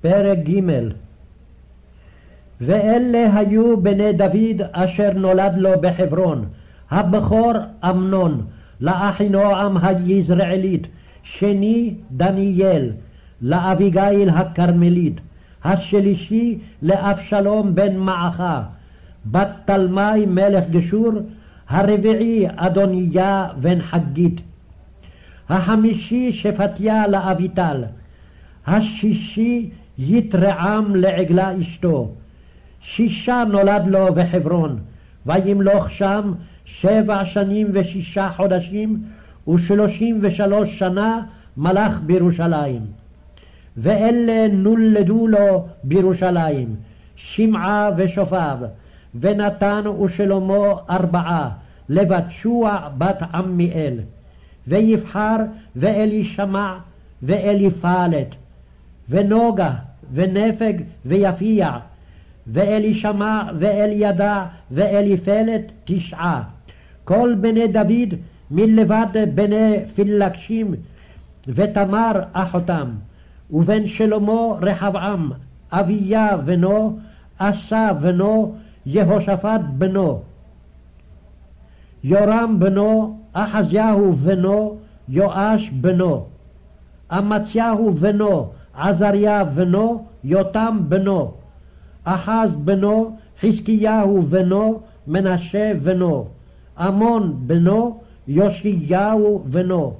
פרק ג' ואלה היו בני דוד אשר נולד לו בחברון, הבכור אמנון, לאחינועם היזרעאלית, שני דניאל, לאביגיל הכרמלית, השלישי לאבשלום בן מעכה, בת תלמי מלך גשור, הרביעי אדוניה בן חגית, החמישי שפטיה לאביטל, השישי יתרעם לעגלה אשתו. שישה נולד לו בחברון, וימלוך שם שבע שנים ושישה חודשים, ושלושים ושלוש שנה מלך בירושלים. ואלה נולדו לו בירושלים, שמעה ושופב, ונתן ושלמה ארבעה, לבת שוע בת עמיאל. ויבחר ואלישמע ואליפלת, ונוגה ונפג ויפיע, ואלישמע ואלידע ואליפלת תשעה. כל בני דוד מלבד בני פילגשים ותמר אחותם, ובן שלמה רחבעם, אביה בנו, עשה בנו, יהושפט בנו. יורם בנו, אחזיהו בנו, יואש בנו. אמציהו בנו, עזריה בנו, יותם בנו. אחז בנו, חזקיהו בנו, מנשה בנו. עמון בנו, יאשיהו בנו.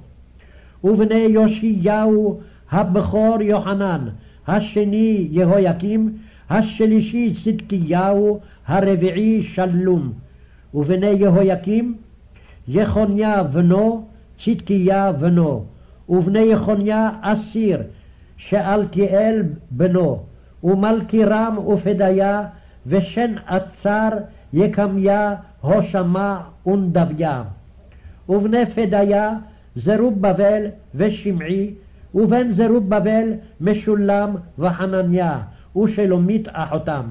ובני יאשיהו הבכור יוחנן, השני יהויקים, השלישי צדקיהו, הרביעי שלום. ובני יהויקים, יחוניה בנו, צדקיה בנו. ובני יחוניה אסיר, שאלתיאל בנו. ומלכירם ופדיה, ושן עצר, יקמיה, הושמה ונדביה. ובני פדיה, זרובבל ושמעי, ובן זרובבל משולם וחנניה, ושלומית אחותם.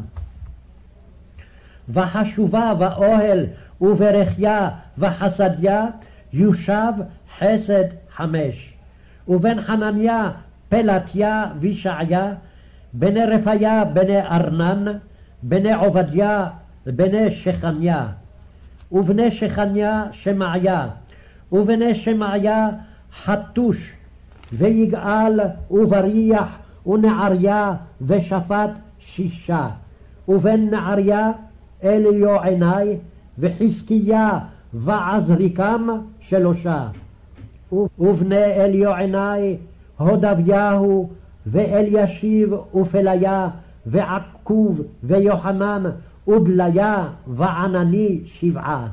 וחשובה באוהל וברכיה וחסדיה יושב חסד חמש. ובן חנניה פלטיה וישעיה בני רפיה בני ארנן בני עובדיה בני שכניה. ובני שכניה שמעיה. ובני שמעיה חתוש ויגאל ובריח ונעריה ושפט שישה. ובן נעריה אליו עיני וחזקיה ועזריקם שלושה. ובני אליו הודביהו ואלישיב ופליה ועקוב ויוחנן ודליה וענני שבעה